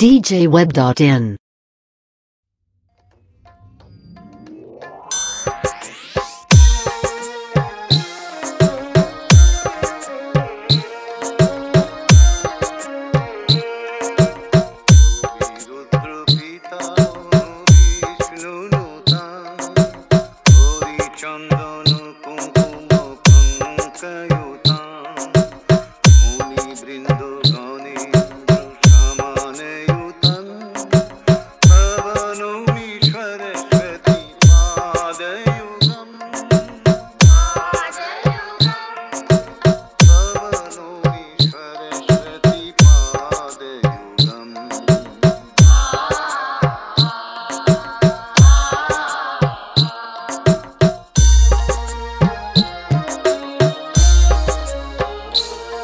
djweb.in Thank you.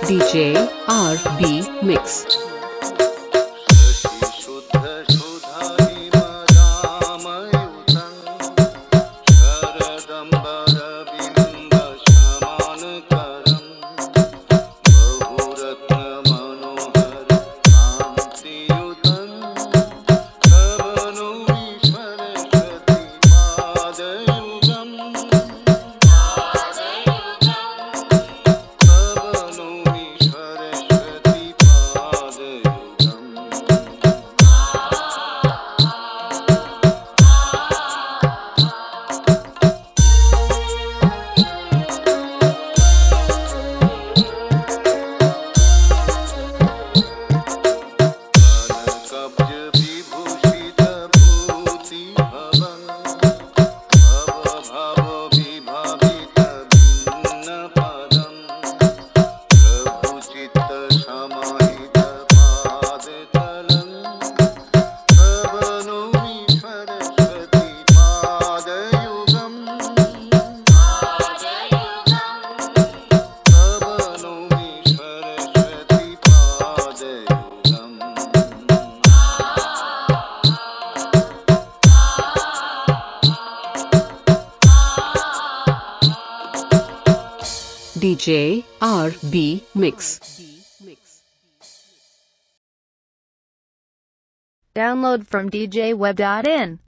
DJ RB Mix. Oh. DJ RB Mix. Download from DJWeb.in.